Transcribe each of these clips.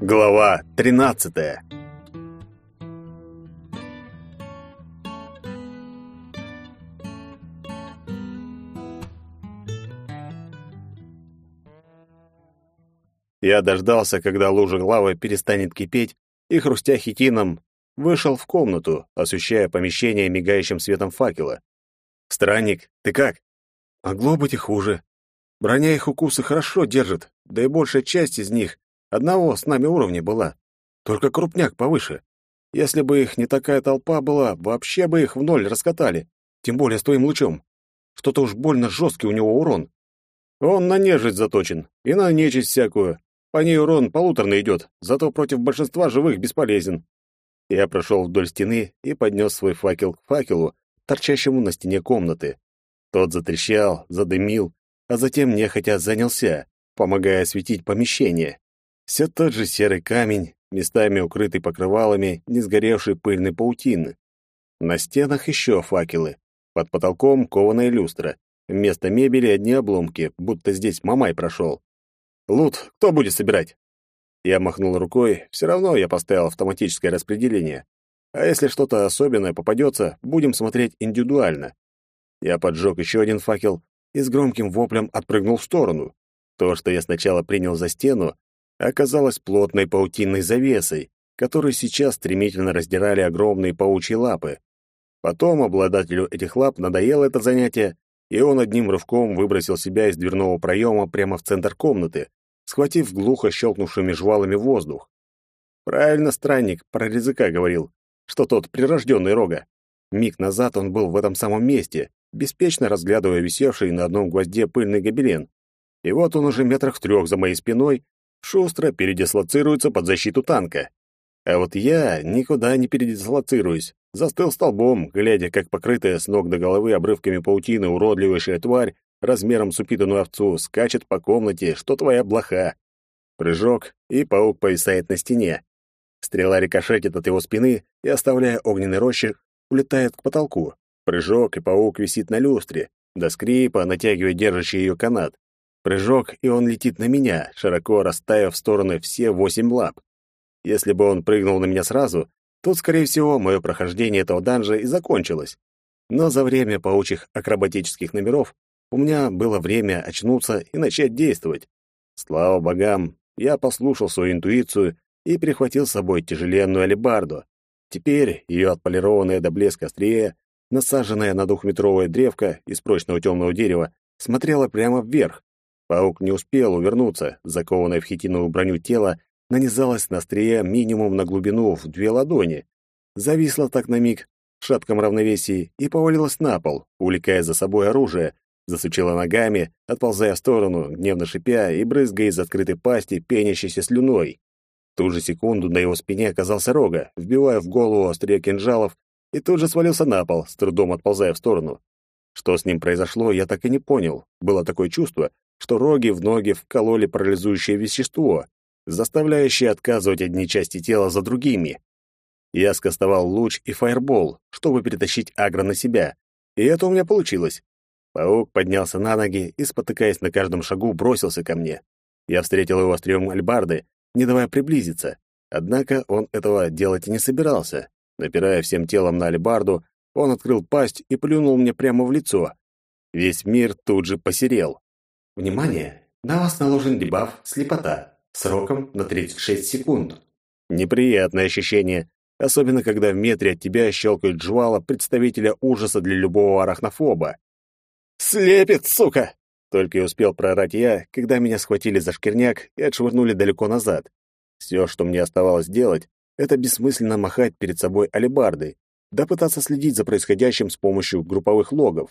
Глава 13. Я дождался, когда лужа лавы перестанет кипеть, и, хрустя хитином, вышел в комнату, освещая помещение мигающим светом факела. «Странник, ты как?» «Могло быть и хуже. Броня их укусы хорошо держит, да и большая часть из них одного с нами уровня была. Только крупняк повыше. Если бы их не такая толпа была, вообще бы их в ноль раскатали, тем более с твоим лучом. Что-то уж больно жесткий у него урон. Он на нежить заточен, и на нечисть всякую. По ней урон полуторный идет, зато против большинства живых бесполезен. Я прошел вдоль стены и поднес свой факел к факелу, торчащему на стене комнаты. Тот затрещал, задымил, а затем нехотя занялся, помогая осветить помещение. Все тот же серый камень, местами укрытый покрывалами не сгоревшей пыльной паутины. На стенах еще факелы. Под потолком кованая люстра. Вместо мебели одни обломки, будто здесь мамай прошел. «Лут, кто будет собирать?» Я махнул рукой, все равно я поставил автоматическое распределение. А если что-то особенное попадется, будем смотреть индивидуально. Я поджег еще один факел, и с громким воплем отпрыгнул в сторону. То, что я сначала принял за стену, оказалось плотной паутинной завесой, которую сейчас стремительно раздирали огромные паучьи лапы. Потом обладателю этих лап надоело это занятие, и он одним рывком выбросил себя из дверного проема прямо в центр комнаты, схватив глухо щелкнувшими жвалами воздух. Правильно странник про языка говорил, что тот прирожденный рога. Миг назад он был в этом самом месте, беспечно разглядывая висевший на одном гвозде пыльный гобелен. И вот он уже метрах трех за моей спиной шустро передислоцируется под защиту танка. А вот я никуда не передислоцируюсь, застыл столбом, глядя, как покрытая с ног до головы обрывками паутины уродливейшая тварь размером с упитанную овцу скачет по комнате, что твоя блоха. Прыжок, и паук повисает на стене. Стрела рикошетит от его спины и, оставляя огненный рощик, улетает к потолку. Прыжок, и паук висит на люстре, до скрипа натягивая держащий ее канат. Прыжок, и он летит на меня, широко расставив в стороны все восемь лап. Если бы он прыгнул на меня сразу, тут, скорее всего, мое прохождение этого данжа и закончилось. Но за время паучьих акробатических номеров у меня было время очнуться и начать действовать. Слава богам, я послушал свою интуицию и прихватил с собой тяжеленную алебарду. Теперь ее отполированное до блеска острие насаженная на двухметровая древко из прочного темного дерева, смотрела прямо вверх. Паук не успел увернуться, закованное в хитиновую броню тело нанизалось на острие минимум на глубину в две ладони. Зависло так на миг в шатком равновесии и повалилось на пол, увлекая за собой оружие, засучила ногами, отползая в сторону, гневно шипя и брызгая из открытой пасти пенящейся слюной. В ту же секунду на его спине оказался рога, вбивая в голову острие кинжалов и тут же свалился на пол, с трудом отползая в сторону. Что с ним произошло, я так и не понял. Было такое чувство, что роги в ноги вкололи парализующее вещество, заставляющее отказывать одни части тела за другими. Я скостовал луч и фаербол, чтобы перетащить агро на себя, и это у меня получилось. Паук поднялся на ноги и, спотыкаясь на каждом шагу, бросился ко мне. Я встретил его острием альбарды, не давая приблизиться. Однако он этого делать не собирался. Напирая всем телом на алебарду, он открыл пасть и плюнул мне прямо в лицо. Весь мир тут же посерел. «Внимание! На вас наложен дебаф «Слепота» сроком на 36 секунд». Неприятное ощущение, особенно когда в метре от тебя щелкают жвала представителя ужаса для любого арахнофоба. «Слепит, сука!» Только и успел проорать я, когда меня схватили за шкирняк и отшвырнули далеко назад. Все, что мне оставалось делать, это бессмысленно махать перед собой алебардой, да пытаться следить за происходящим с помощью групповых логов.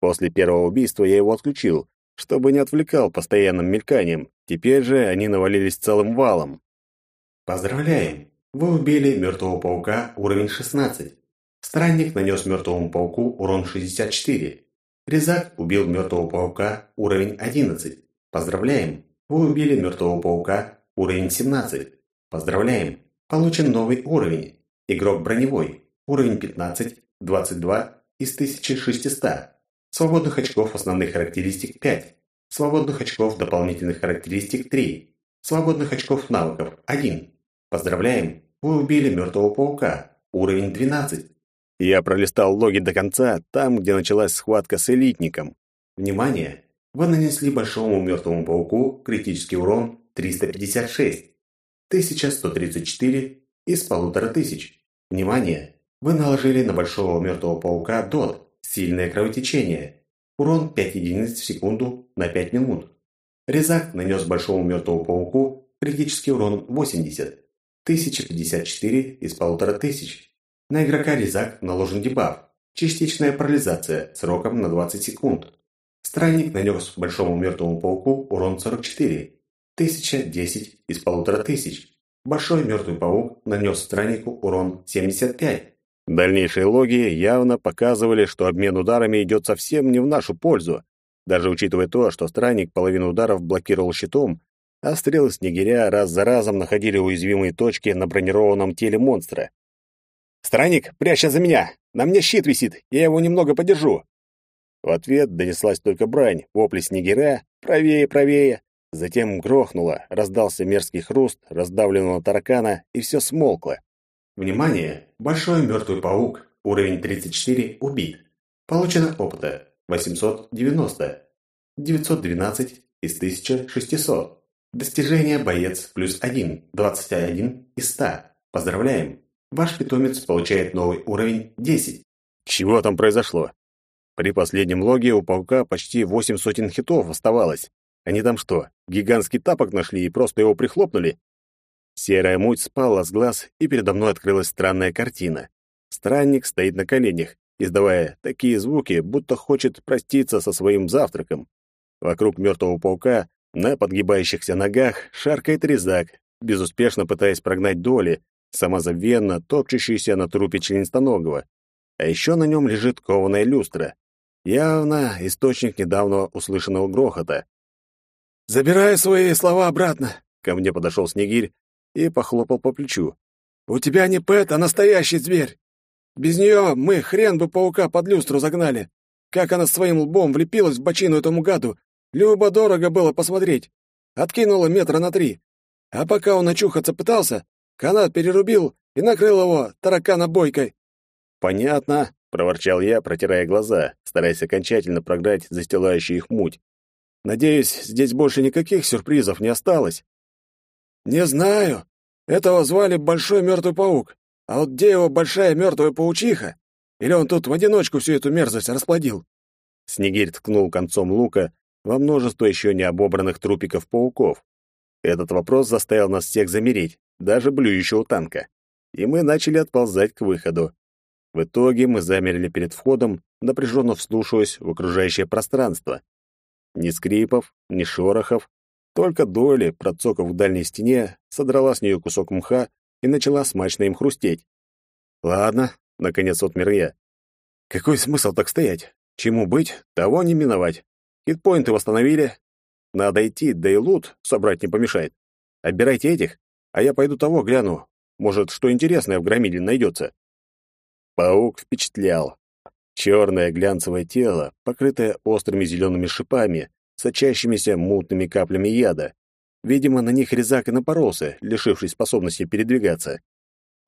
После первого убийства я его отключил, чтобы не отвлекал постоянным мельканием. Теперь же они навалились целым валом. Поздравляем! Вы убили мертвого паука уровень 16. Странник нанес мертвому пауку урон 64. Резак убил мертвого паука уровень 11. Поздравляем! Вы убили мертвого паука уровень 17. Поздравляем! Получен новый уровень. Игрок броневой. Уровень 15, 22 из 1600. Свободных очков основных характеристик 5. Свободных очков дополнительных характеристик 3. Свободных очков навыков – 1. Поздравляем, вы убили мертвого паука. Уровень 12. Я пролистал логи до конца, там, где началась схватка с элитником. Внимание! Вы нанесли большому мертвому пауку критический урон 356. 1134 из полутора тысяч. Внимание! Вы наложили на большого мертвого паука дот, сильное кровотечение. Урон 5 единиц в секунду на 5 минут. Резак нанес большому мертвому пауку критический урон 80. 1054 из полутора тысяч. На игрока Резак наложен дебаф. Частичная парализация сроком на 20 секунд. Странник нанес большому мертвому пауку урон 44. 1010 из полутора тысяч. Большой мертвый паук нанес страннику урон 75. Дальнейшие логи явно показывали, что обмен ударами идет совсем не в нашу пользу, даже учитывая то, что странник половину ударов блокировал щитом, а стрелы снегиря раз за разом находили уязвимые точки на бронированном теле монстра. «Странник, прячься за меня! На мне щит висит, я его немного подержу!» В ответ донеслась только брань, вопли снегиря, правее, правее, Затем грохнуло, раздался мерзкий хруст раздавленного таракана, и все смолкло. Внимание! Большой мертвый паук, уровень 34, убит. Получено опыта 890. 912 из 1600. Достижение боец плюс 1, 21 из 100. Поздравляем! Ваш питомец получает новый уровень 10. Чего там произошло? При последнем логе у паука почти восемь сотен хитов оставалось. Они там что, гигантский тапок нашли и просто его прихлопнули? Серая муть спала с глаз, и передо мной открылась странная картина. Странник стоит на коленях, издавая такие звуки, будто хочет проститься со своим завтраком. Вокруг мертвого паука на подгибающихся ногах шаркает резак, безуспешно пытаясь прогнать доли, самозабвенно топчущийся на трупе членистоногого. А еще на нем лежит кованая люстра. Явно источник недавно услышанного грохота. «Забирай свои слова обратно!» Ко мне подошел Снегирь и похлопал по плечу. «У тебя не Пэт, а настоящий зверь! Без нее мы хрен бы паука под люстру загнали. Как она своим лбом влепилась в бочину этому гаду, любо дорого было посмотреть. Откинула метра на три. А пока он очухаться пытался, канат перерубил и накрыл его таракана бойкой. «Понятно», — проворчал я, протирая глаза, стараясь окончательно прогнать застилающую их муть. Надеюсь, здесь больше никаких сюрпризов не осталось. Не знаю. Этого звали Большой Мертвый Паук. А вот где его Большая Мертвая Паучиха? Или он тут в одиночку всю эту мерзость расплодил? Снегирь ткнул концом лука во множество еще не обобранных трупиков пауков. Этот вопрос заставил нас всех замереть, даже блюющего танка. И мы начали отползать к выходу. В итоге мы замерли перед входом, напряженно вслушиваясь в окружающее пространство. Ни скрипов, ни шорохов, только Доли, процокав в дальней стене, содрала с нее кусок мха и начала смачно им хрустеть. «Ладно», — наконец отмер я. «Какой смысл так стоять? Чему быть, того не миновать. Хитпоинты восстановили. Надо идти, да и лут собрать не помешает. Отбирайте этих, а я пойду того гляну. Может, что интересное в громиле найдется». Паук впечатлял. Черное глянцевое тело, покрытое острыми зелеными шипами, сочащимися мутными каплями яда. Видимо, на них резак и напоролся, лишившись способности передвигаться.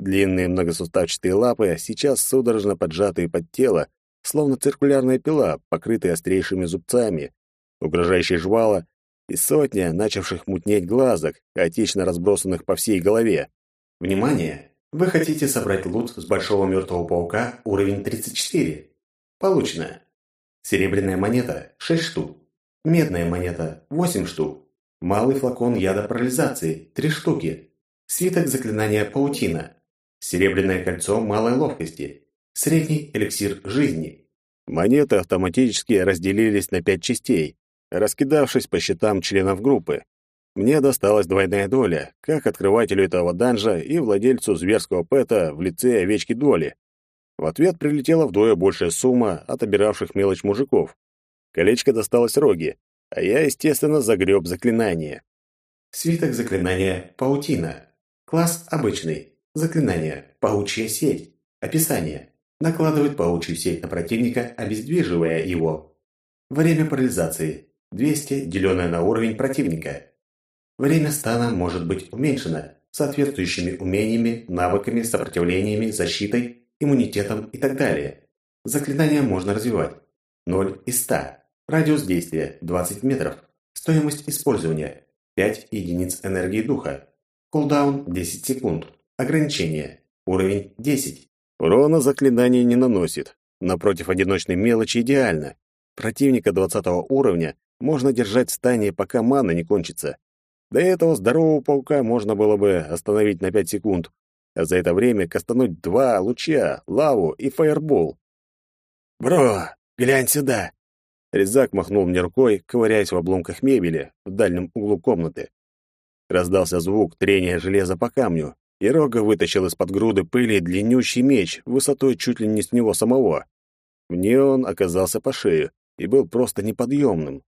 Длинные многосуставчатые лапы, сейчас судорожно поджатые под тело, словно циркулярная пила, покрытая острейшими зубцами, угрожающие жвала и сотня начавших мутнеть глазок, хаотично разбросанных по всей голове. Внимание! Вы хотите собрать лут с большого мертвого паука уровень 34. Получено. Серебряная монета – 6 штук. Медная монета – 8 штук. Малый флакон яда парализации – 3 штуки. Свиток заклинания паутина. Серебряное кольцо малой ловкости. Средний эликсир жизни. Монеты автоматически разделились на пять частей, раскидавшись по счетам членов группы. Мне досталась двойная доля, как открывателю этого данжа и владельцу зверского пэта в лице овечки Доли. В ответ прилетела вдвое большая сумма от обиравших мелочь мужиков. Колечко досталось Роге, а я, естественно, загреб заклинание. Свиток заклинания «Паутина». Класс обычный. Заклинание «Паучья сеть». Описание. Накладывает паучью сеть на противника, обездвиживая его. Время парализации. 200, деленное на уровень противника. Время стана может быть уменьшено соответствующими умениями, навыками, сопротивлениями, защитой, иммунитетом и так далее. Заклинания можно развивать. 0 из 100. Радиус действия 20 метров. Стоимость использования 5 единиц энергии духа. Кулдаун 10 секунд. Ограничение. Уровень 10. Урона заклинание не наносит. Напротив одиночной мелочи идеально. Противника 20 уровня можно держать в стане, пока мана не кончится. До этого здорового паука можно было бы остановить на 5 секунд, а за это время кастануть два луча, лаву и фаербол. «Бро, глянь сюда!» Резак махнул мне рукой, ковыряясь в обломках мебели в дальнем углу комнаты. Раздался звук трения железа по камню, и Рога вытащил из-под груды пыли длиннющий меч высотой чуть ли не с него самого. Мне он оказался по шею и был просто неподъемным.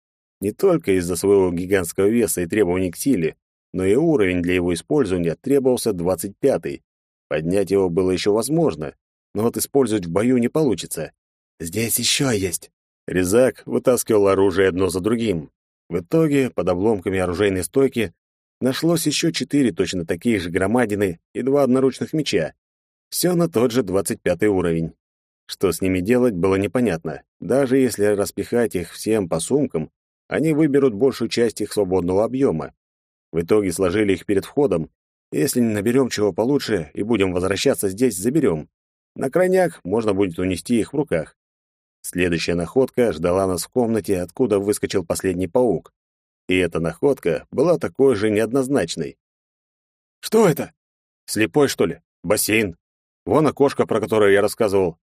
Не только из-за своего гигантского веса и требований к силе, но и уровень для его использования требовался 25-й. Поднять его было еще возможно, но вот использовать в бою не получится. «Здесь еще есть!» Резак вытаскивал оружие одно за другим. В итоге, под обломками оружейной стойки, нашлось еще четыре точно таких же громадины и два одноручных меча. Все на тот же 25 уровень. Что с ними делать, было непонятно. Даже если распихать их всем по сумкам, они выберут большую часть их свободного объема. В итоге сложили их перед входом. Если не наберем чего получше и будем возвращаться здесь, заберем. На крайняк можно будет унести их в руках. Следующая находка ждала нас в комнате, откуда выскочил последний паук. И эта находка была такой же неоднозначной. «Что это?» «Слепой, что ли? Бассейн. Вон окошко, про которое я рассказывал.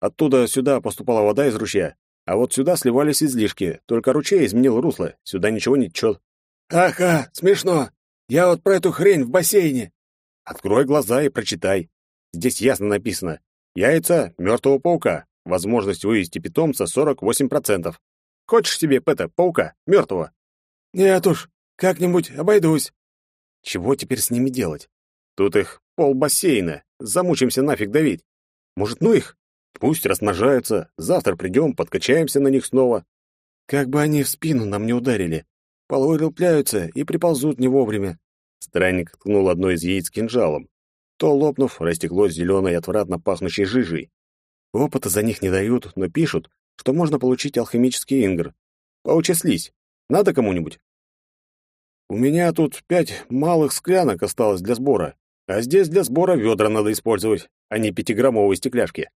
Оттуда сюда поступала вода из ручья. А вот сюда сливались излишки, только ручей изменил русло, сюда ничего не течет. Ага, смешно. Я вот про эту хрень в бассейне. Открой глаза и прочитай. Здесь ясно написано. Яйца мертвого паука. Возможность вывести питомца 48%. Хочешь себе, это, паука, мертвого? Нет уж, как-нибудь обойдусь. Чего теперь с ними делать? Тут их пол бассейна. Замучимся нафиг давить. Может, ну их? Пусть размножаются, завтра придем, подкачаемся на них снова. Как бы они в спину нам не ударили. Полуэлепляются и приползут не вовремя. Странник ткнул одно из яиц кинжалом. То, лопнув, растеклось зеленой отвратно пахнущей жижей. Опыта за них не дают, но пишут, что можно получить алхимический ингр. Поучаслись. Надо кому-нибудь? У меня тут пять малых склянок осталось для сбора, а здесь для сбора ведра надо использовать, а не пятиграммовые стекляшки.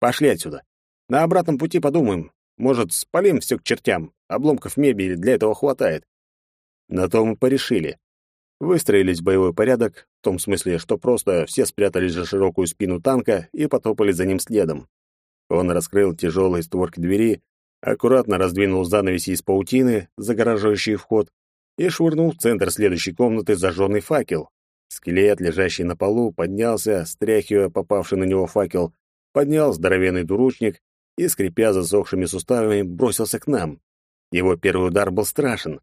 Пошли отсюда. На обратном пути подумаем. Может, спалим все к чертям. Обломков мебели для этого хватает. На то мы порешили. Выстроились в боевой порядок, в том смысле, что просто все спрятались за широкую спину танка и потопали за ним следом. Он раскрыл тяжелые створки двери, аккуратно раздвинул занавеси из паутины, загораживающие вход, и швырнул в центр следующей комнаты зажженный факел. Скелет, лежащий на полу, поднялся, стряхивая попавший на него факел, поднял здоровенный дуручник и, скрипя засохшими суставами, бросился к нам. Его первый удар был страшен.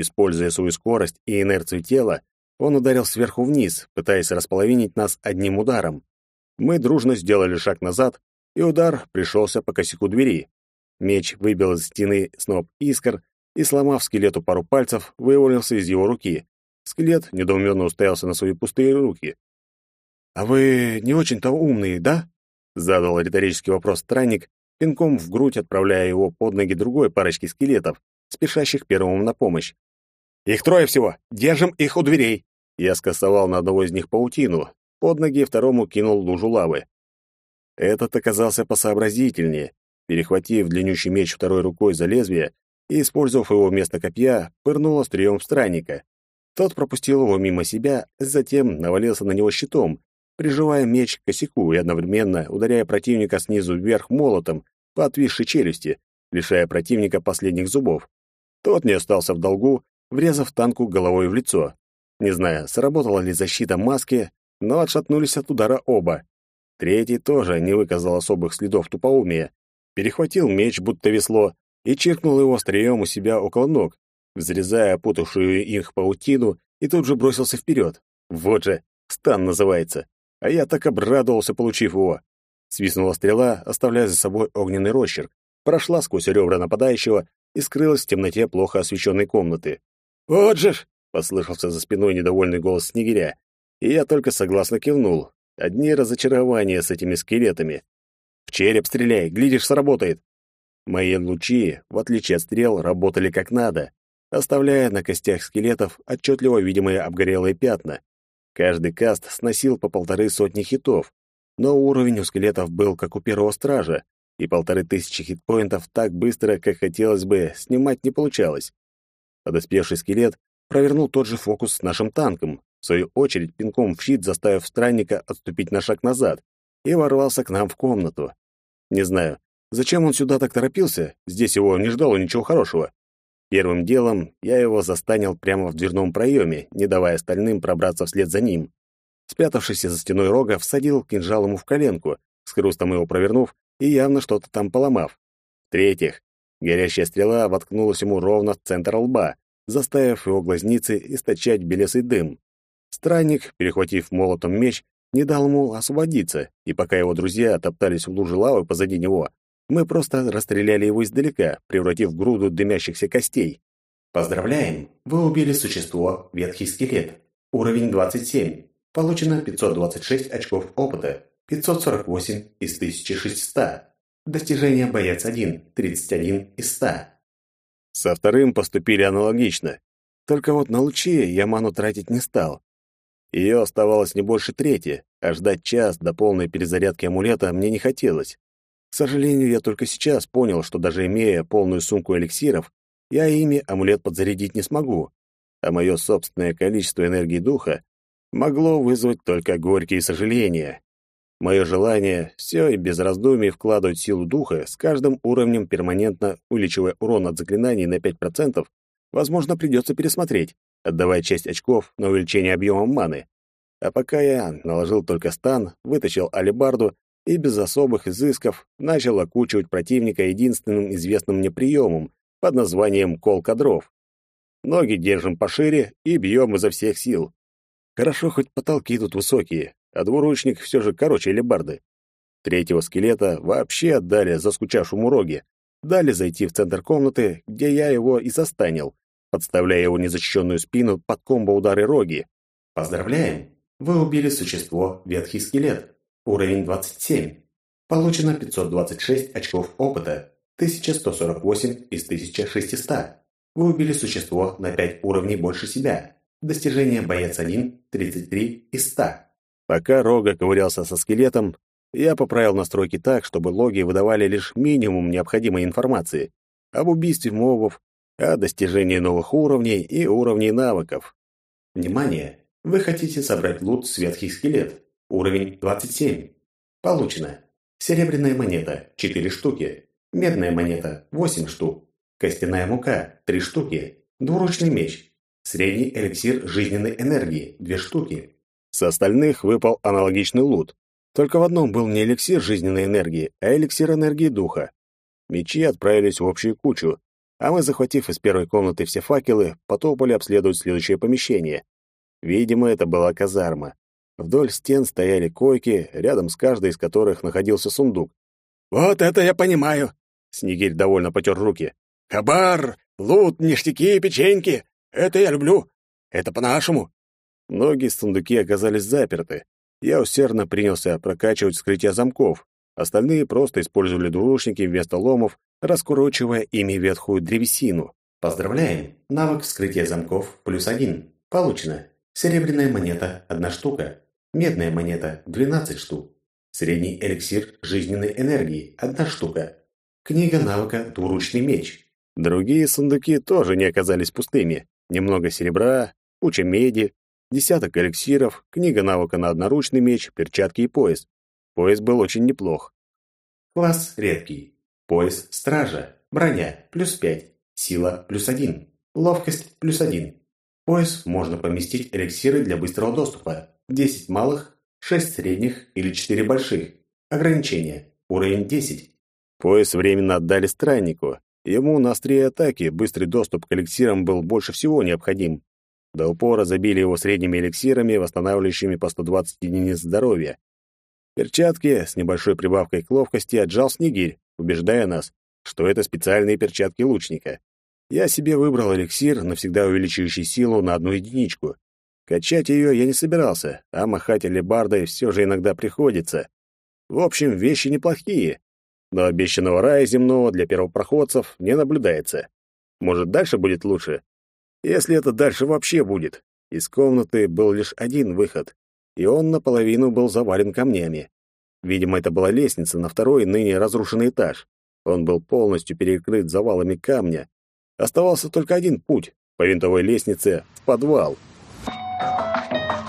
Используя свою скорость и инерцию тела, он ударил сверху вниз, пытаясь располовинить нас одним ударом. Мы дружно сделали шаг назад, и удар пришелся по косяку двери. Меч выбил из стены сноп искр и, сломав скелету пару пальцев, вывалился из его руки. Скелет недоуменно уставился на свои пустые руки. «А вы не очень-то умные, да?» Задал риторический вопрос странник, пинком в грудь отправляя его под ноги другой парочки скелетов, спешащих первому на помощь. «Их трое всего! Держим их у дверей!» Я скосовал на одного из них паутину, под ноги второму кинул лужу лавы. Этот оказался посообразительнее. Перехватив длиннющий меч второй рукой за лезвие и, использовав его вместо копья, пырнул острием в странника. Тот пропустил его мимо себя, затем навалился на него щитом, приживая меч к косяку и одновременно ударяя противника снизу вверх молотом по отвисшей челюсти, лишая противника последних зубов. Тот не остался в долгу, врезав танку головой в лицо. Не знаю, сработала ли защита маски, но отшатнулись от удара оба. Третий тоже не выказал особых следов тупоумия. Перехватил меч, будто весло, и чиркнул его острием у себя около ног, взрезая опутавшую их паутину, и тут же бросился вперед. Вот же, стан называется. А я так обрадовался, получив его. Свистнула стрела, оставляя за собой огненный росчерк, прошла сквозь ребра нападающего и скрылась в темноте плохо освещенной комнаты. «Вот же ж! — послышался за спиной недовольный голос Снегиря, и я только согласно кивнул. Одни разочарования с этими скелетами. «В череп стреляй, глядишь, сработает!» Мои лучи, в отличие от стрел, работали как надо, оставляя на костях скелетов отчетливо видимые обгорелые пятна. Каждый каст сносил по полторы сотни хитов, но уровень у скелетов был как у первого стража, и полторы тысячи хитпоинтов так быстро, как хотелось бы, снимать не получалось. Подоспевший скелет провернул тот же фокус с нашим танком, в свою очередь пинком в щит заставив странника отступить на шаг назад, и ворвался к нам в комнату. Не знаю, зачем он сюда так торопился, здесь его не ждало ничего хорошего. Первым делом я его застанил прямо в дверном проеме, не давая остальным пробраться вслед за ним. Спрятавшийся за стеной рога всадил кинжал ему в коленку, с хрустом его провернув и явно что-то там поломав. В-третьих, горящая стрела воткнулась ему ровно в центр лба, заставив его глазницы источать белесый дым. Странник, перехватив молотом меч, не дал ему освободиться, и пока его друзья топтались в луже лавы позади него, мы просто расстреляли его издалека, превратив в груду дымящихся костей. Поздравляем! Вы убили существо Ветхий скелет. Уровень 27. Получено 526 очков опыта. 548 из 1600. Достижение боец 1, 31 из 100. Со вторым поступили аналогично. Только вот на лучи я ману тратить не стал. Ее оставалось не больше трети, а ждать час до полной перезарядки амулета мне не хотелось. К сожалению, я только сейчас понял, что даже имея полную сумку эликсиров, я ими амулет подзарядить не смогу, а мое собственное количество энергии духа могло вызвать только горькие сожаления. Мое желание все и без раздумий вкладывать силу духа с каждым уровнем перманентно увеличивая урон от заклинаний на 5%, возможно, придется пересмотреть, отдавая часть очков на увеличение объема маны. А пока я наложил только стан, вытащил алебарду и без особых изысков начал окучивать противника единственным известным мне приемом под названием «колка дров». Ноги держим пошире и бьем изо всех сил. Хорошо, хоть потолки тут высокие, а двуручник все же короче лебарды. Третьего скелета вообще отдали заскучавшему роге, дали зайти в центр комнаты, где я его и застанил, подставляя его незащищенную спину под комбо-удары роги. Поздравляем! Вы убили существо Ветхий скелет. Уровень 27. Получено 526 очков опыта, 1148 из 1600. Вы убили существо на 5 уровней больше себя. Достижение боец 1, 33 из 100. Пока Рога ковырялся со скелетом, я поправил настройки так, чтобы логи выдавали лишь минимум необходимой информации об убийстве мобов, о достижении новых уровней и уровней навыков. Внимание! Вы хотите собрать лут «Светхий скелет». Уровень 27. Получено. Серебряная монета – 4 штуки. Медная монета – 8 штук. Костяная мука – 3 штуки. Двуручный меч. Средний эликсир жизненной энергии – 2 штуки. С остальных выпал аналогичный лут. Только в одном был не эликсир жизненной энергии, а эликсир энергии духа. Мечи отправились в общую кучу, а мы, захватив из первой комнаты все факелы, потопали обследовать следующее помещение. Видимо, это была казарма. Вдоль стен стояли койки, рядом с каждой из которых находился сундук. «Вот это я понимаю!» Снегирь довольно потер руки. «Хабар, лут, ништяки печеньки! Это я люблю! Это по-нашему! Многие сундуки оказались заперты. Я усердно принялся прокачивать вскрытие замков. Остальные просто использовали двуручники вместо ломов, раскурочивая ими ветхую древесину. Поздравляем! Навык вскрытия замков плюс один. Получено. Серебряная монета – одна штука. Медная монета – 12 штук. Средний эликсир жизненной энергии – одна штука. Книга навыка «Двуручный меч». Другие сундуки тоже не оказались пустыми. Немного серебра, куча меди, десяток эликсиров, книга навыка на одноручный меч, перчатки и пояс. Пояс был очень неплох. Класс редкий. Пояс стража. Броня плюс 5. Сила плюс 1. Ловкость плюс 1. Пояс можно поместить эликсиры для быстрого доступа. 10 малых, 6 средних или 4 больших. Ограничение. Уровень 10. Пояс временно отдали страннику. Ему на острие атаки быстрый доступ к эликсирам был больше всего необходим. До упора забили его средними эликсирами, восстанавливающими по 120 единиц здоровья. Перчатки с небольшой прибавкой к ловкости отжал Снегирь, убеждая нас, что это специальные перчатки лучника. Я себе выбрал эликсир, навсегда увеличивающий силу на одну единичку. Качать ее я не собирался, а махать алебардой все же иногда приходится. В общем, вещи неплохие, но обещанного рая земного для первопроходцев не наблюдается. Может, дальше будет лучше? Если это дальше вообще будет. Из комнаты был лишь один выход, и он наполовину был завален камнями. Видимо, это была лестница на второй, ныне разрушенный этаж. Он был полностью перекрыт завалами камня. Оставался только один путь — по винтовой лестнице в подвал. Thank you.